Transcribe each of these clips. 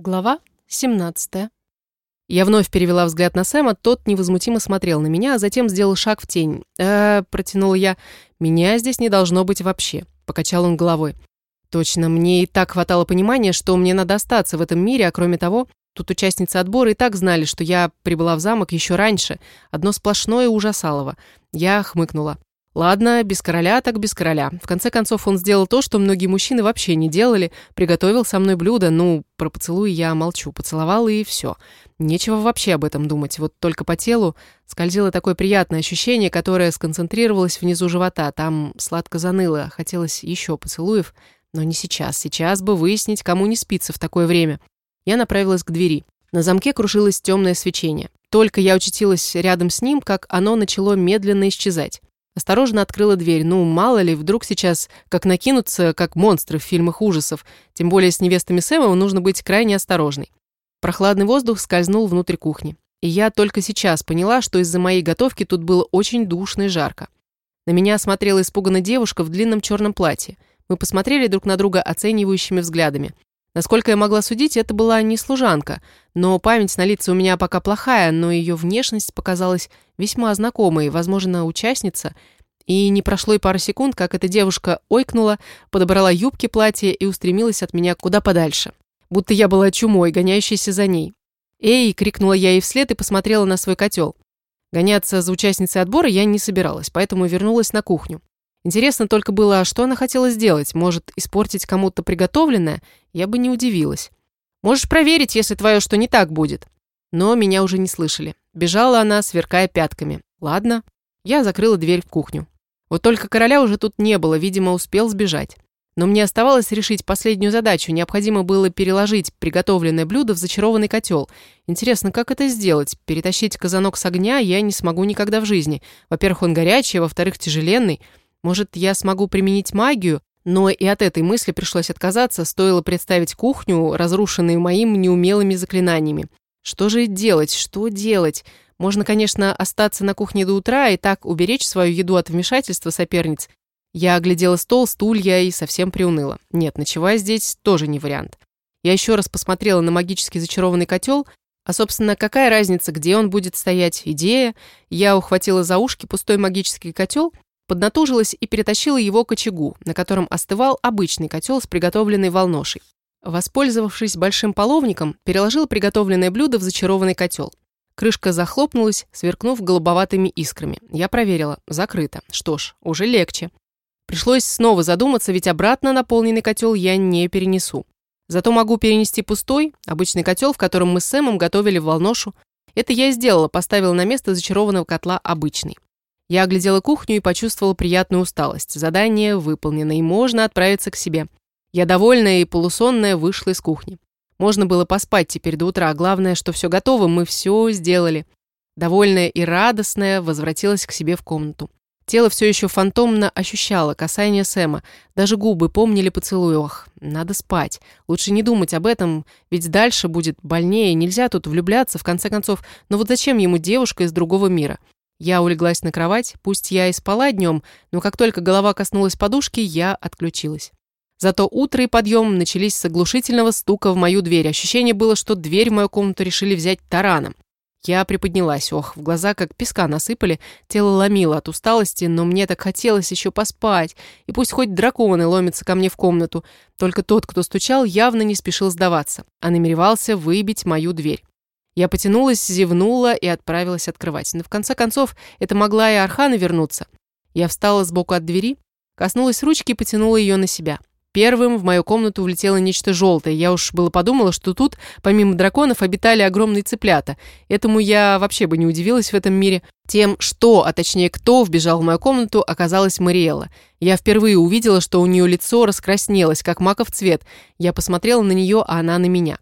Глава 17. Я вновь перевела взгляд на Сэма, тот невозмутимо смотрел на меня, а затем сделал шаг в тень. э протянула я. «Меня здесь не должно быть вообще», — покачал он головой. «Точно, мне и так хватало понимания, что мне надо остаться в этом мире, а кроме того, тут участницы отбора и так знали, что я прибыла в замок еще раньше. Одно сплошное ужасалово». Я хмыкнула. Ладно, без короля так без короля. В конце концов, он сделал то, что многие мужчины вообще не делали. Приготовил со мной блюдо. Ну, про поцелуй я молчу. Поцеловал и все. Нечего вообще об этом думать. Вот только по телу скользило такое приятное ощущение, которое сконцентрировалось внизу живота. Там сладко заныло. Хотелось еще поцелуев. Но не сейчас. Сейчас бы выяснить, кому не спится в такое время. Я направилась к двери. На замке крушилось темное свечение. Только я очутилась рядом с ним, как оно начало медленно исчезать. Осторожно открыла дверь. Ну, мало ли, вдруг сейчас как накинутся, как монстры в фильмах ужасов. Тем более с невестами Сэма нужно быть крайне осторожной. Прохладный воздух скользнул внутрь кухни. И я только сейчас поняла, что из-за моей готовки тут было очень душно и жарко. На меня смотрела испуганная девушка в длинном черном платье. Мы посмотрели друг на друга оценивающими взглядами. Насколько я могла судить, это была не служанка, но память на лица у меня пока плохая, но ее внешность показалась весьма знакомой, возможно, участница. И не прошло и пары секунд, как эта девушка ойкнула, подобрала юбки платья и устремилась от меня куда подальше. Будто я была чумой, гоняющейся за ней. «Эй!» — крикнула я ей вслед и посмотрела на свой котел. Гоняться за участницей отбора я не собиралась, поэтому вернулась на кухню. Интересно только было, что она хотела сделать. Может, испортить кому-то приготовленное? Я бы не удивилась. Можешь проверить, если твое что не так будет. Но меня уже не слышали. Бежала она, сверкая пятками. Ладно. Я закрыла дверь в кухню. Вот только короля уже тут не было, видимо, успел сбежать. Но мне оставалось решить последнюю задачу. Необходимо было переложить приготовленное блюдо в зачарованный котел. Интересно, как это сделать? Перетащить казанок с огня я не смогу никогда в жизни. Во-первых, он горячий, во-вторых, тяжеленный. Может, я смогу применить магию? Но и от этой мысли пришлось отказаться, стоило представить кухню, разрушенную моими неумелыми заклинаниями. Что же делать? Что делать? Можно, конечно, остаться на кухне до утра и так уберечь свою еду от вмешательства соперниц. Я оглядела стол, стулья и совсем приуныла. Нет, ночевать здесь тоже не вариант. Я еще раз посмотрела на магически зачарованный котел, а, собственно, какая разница, где он будет стоять? Идея. Я ухватила за ушки пустой магический котел поднатужилась и перетащила его к очагу, на котором остывал обычный котел с приготовленной волношей. Воспользовавшись большим половником, переложила приготовленное блюдо в зачарованный котел. Крышка захлопнулась, сверкнув голубоватыми искрами. Я проверила. Закрыто. Что ж, уже легче. Пришлось снова задуматься, ведь обратно наполненный котел я не перенесу. Зато могу перенести пустой, обычный котел, в котором мы с Сэмом готовили волношу. Это я и сделала, поставила на место зачарованного котла обычный. Я оглядела кухню и почувствовала приятную усталость. Задание выполнено, и можно отправиться к себе. Я довольная и полусонная вышла из кухни. Можно было поспать теперь до утра. Главное, что все готово, мы все сделали. Довольная и радостная возвратилась к себе в комнату. Тело все еще фантомно ощущало касание Сэма. Даже губы помнили поцелуй. Ох, надо спать. Лучше не думать об этом, ведь дальше будет больнее. Нельзя тут влюбляться, в конце концов. Но вот зачем ему девушка из другого мира? Я улеглась на кровать, пусть я и спала днем, но как только голова коснулась подушки, я отключилась. Зато утро и подъем начались с оглушительного стука в мою дверь. Ощущение было, что дверь в мою комнату решили взять тараном. Я приподнялась, ох, в глаза как песка насыпали, тело ломило от усталости, но мне так хотелось еще поспать, и пусть хоть драконы ломятся ко мне в комнату, только тот, кто стучал, явно не спешил сдаваться, а намеревался выбить мою дверь. Я потянулась, зевнула и отправилась открывать. Но в конце концов, это могла и Архана вернуться. Я встала сбоку от двери, коснулась ручки и потянула ее на себя. Первым в мою комнату влетело нечто желтое. Я уж было подумала, что тут, помимо драконов, обитали огромные цыплята. Этому я вообще бы не удивилась в этом мире. Тем, что, а точнее кто, вбежал в мою комнату, оказалась Мариэлла. Я впервые увидела, что у нее лицо раскраснелось, как маков цвет. Я посмотрела на нее, а она на меня.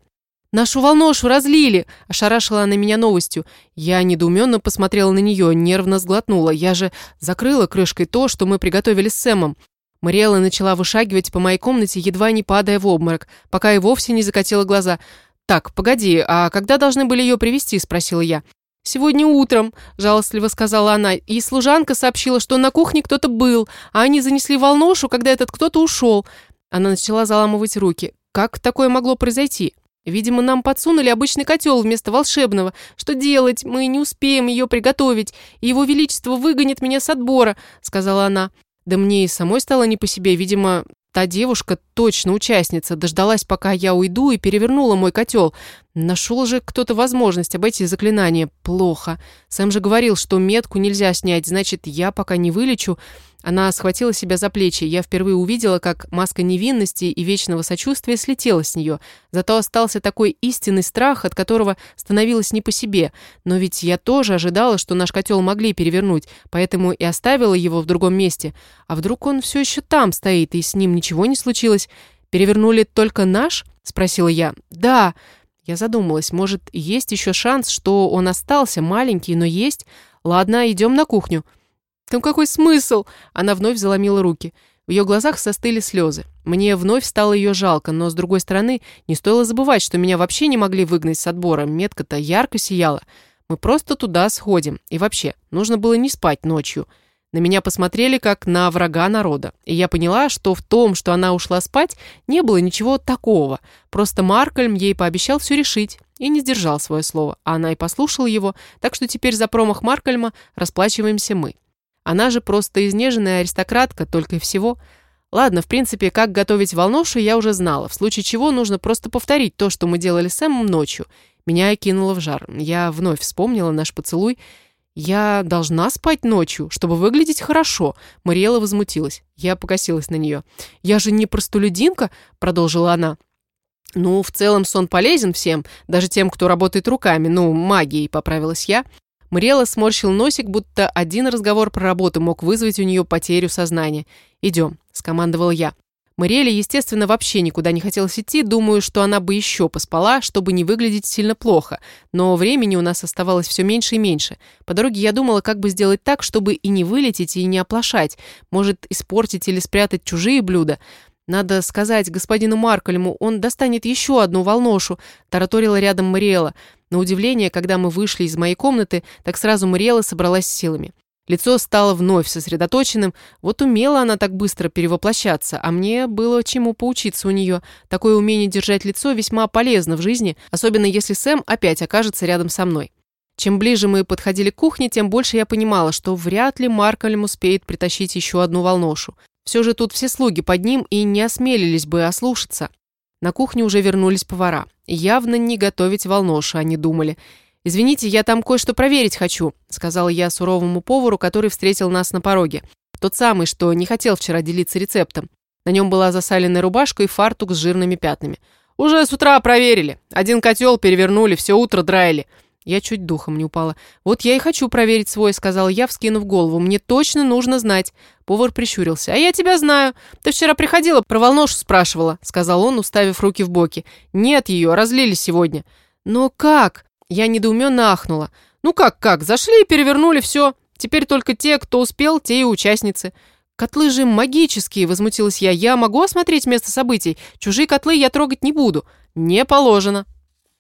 «Нашу волношу разлили!» – ошарашила она меня новостью. Я недоуменно посмотрела на нее, нервно сглотнула. Я же закрыла крышкой то, что мы приготовили с Сэмом. Мариэлла начала вышагивать по моей комнате, едва не падая в обморок, пока и вовсе не закатила глаза. «Так, погоди, а когда должны были ее привести? спросила я. «Сегодня утром», – жалостливо сказала она, и служанка сообщила, что на кухне кто-то был, а они занесли волношу, когда этот кто-то ушел. Она начала заламывать руки. «Как такое могло произойти?» Видимо, нам подсунули обычный котел вместо волшебного. Что делать? Мы не успеем ее приготовить, и его величество выгонит меня с отбора», — сказала она. Да мне и самой стало не по себе. Видимо, Та девушка точно участница, дождалась, пока я уйду, и перевернула мой котел. Нашел же кто-то возможность обойти заклинание. Плохо. Сэм же говорил, что метку нельзя снять, значит, я пока не вылечу. Она схватила себя за плечи. Я впервые увидела, как маска невинности и вечного сочувствия слетела с нее. Зато остался такой истинный страх, от которого становилось не по себе. Но ведь я тоже ожидала, что наш котел могли перевернуть, поэтому и оставила его в другом месте. А вдруг он все еще там стоит, и с ним ничего не случилось? Перевернули только наш? Спросила я. Да. Я задумалась, может, есть еще шанс, что он остался маленький, но есть? Ладно, идем на кухню. Ну какой смысл? Она вновь заломила руки. В ее глазах состыли слезы. Мне вновь стало ее жалко, но, с другой стороны, не стоило забывать, что меня вообще не могли выгнать с отбора. Метка-то ярко сияла. Мы просто туда сходим. И вообще, нужно было не спать ночью. На меня посмотрели как на врага народа. И я поняла, что в том, что она ушла спать, не было ничего такого. Просто Маркольм ей пообещал все решить и не сдержал свое слово. А она и послушала его, так что теперь за промах Маркольма расплачиваемся мы. Она же просто изнеженная аристократка, только и всего. Ладно, в принципе, как готовить волношу, я уже знала. В случае чего нужно просто повторить то, что мы делали с Эмом ночью. Меня окинуло в жар. Я вновь вспомнила наш поцелуй «Я должна спать ночью, чтобы выглядеть хорошо», — Мариэла возмутилась. Я покосилась на нее. «Я же не простолюдинка», — продолжила она. «Ну, в целом сон полезен всем, даже тем, кто работает руками, ну, магией», — поправилась я. Мариэла сморщил носик, будто один разговор про работу мог вызвать у нее потерю сознания. «Идем», — скомандовал я. Мариэле, естественно, вообще никуда не хотелось идти, думаю, что она бы еще поспала, чтобы не выглядеть сильно плохо. Но времени у нас оставалось все меньше и меньше. По дороге я думала, как бы сделать так, чтобы и не вылететь, и не оплошать. Может, испортить или спрятать чужие блюда. «Надо сказать господину Маркольму, он достанет еще одну волношу», – тараторила рядом Мариэла. На удивление, когда мы вышли из моей комнаты, так сразу Мариэла собралась силами. Лицо стало вновь сосредоточенным. Вот умела она так быстро перевоплощаться, а мне было чему поучиться у нее. Такое умение держать лицо весьма полезно в жизни, особенно если Сэм опять окажется рядом со мной. Чем ближе мы подходили к кухне, тем больше я понимала, что вряд ли Маркольм успеет притащить еще одну волношу. Все же тут все слуги под ним и не осмелились бы ослушаться. На кухню уже вернулись повара. Явно не готовить волношу, они думали – «Извините, я там кое-что проверить хочу», — сказала я суровому повару, который встретил нас на пороге. Тот самый, что не хотел вчера делиться рецептом. На нем была засаленная рубашка и фартук с жирными пятнами. «Уже с утра проверили. Один котел перевернули, все утро драили». Я чуть духом не упала. «Вот я и хочу проверить свой», — сказал я, вскинув голову. «Мне точно нужно знать». Повар прищурился. «А я тебя знаю. Ты вчера приходила, про волношу спрашивала», — сказал он, уставив руки в боки. «Нет ее, разлили сегодня». «Но как?» Я недоуменно ахнула. «Ну как-как, зашли и перевернули все. Теперь только те, кто успел, те и участницы». «Котлы же магические», — возмутилась я. «Я могу осмотреть место событий? Чужие котлы я трогать не буду». «Не положено».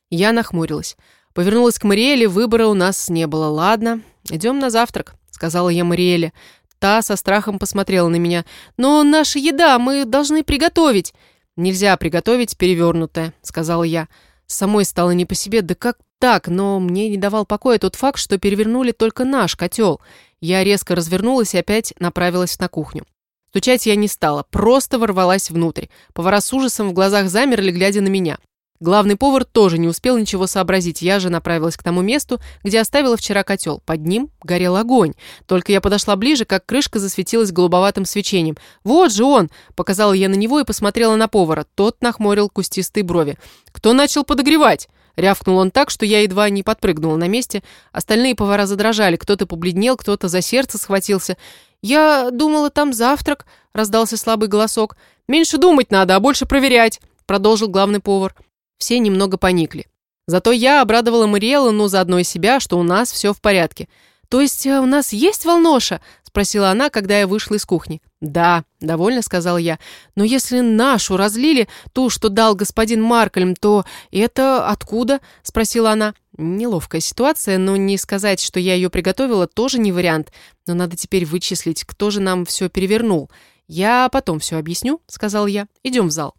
Я нахмурилась. Повернулась к Мариэле, выбора у нас не было. «Ладно, идем на завтрак», — сказала я Мариэле. Та со страхом посмотрела на меня. «Но наша еда мы должны приготовить». «Нельзя приготовить перевернутое», — сказала я. Самой стало не по себе, да как так, но мне не давал покоя тот факт, что перевернули только наш котел. Я резко развернулась и опять направилась на кухню. Стучать я не стала, просто ворвалась внутрь. Повара с ужасом в глазах замерли, глядя на меня. Главный повар тоже не успел ничего сообразить. Я же направилась к тому месту, где оставила вчера котел. Под ним горел огонь. Только я подошла ближе, как крышка засветилась голубоватым свечением. «Вот же он!» – показала я на него и посмотрела на повара. Тот нахмурил кустистые брови. «Кто начал подогревать?» Рявкнул он так, что я едва не подпрыгнула на месте. Остальные повара задрожали. Кто-то побледнел, кто-то за сердце схватился. «Я думала, там завтрак», – раздался слабый голосок. «Меньше думать надо, а больше проверять», – продолжил главный повар. Все немного поникли. Зато я обрадовала Мариэлу, ну, заодно и себя, что у нас все в порядке. «То есть э, у нас есть волноша?» – спросила она, когда я вышла из кухни. «Да», – довольно сказал я. «Но если нашу разлили, ту, что дал господин Маркельм, то это откуда?» – спросила она. Неловкая ситуация, но не сказать, что я ее приготовила, тоже не вариант. Но надо теперь вычислить, кто же нам все перевернул. «Я потом все объясню», – сказал я. «Идем в зал».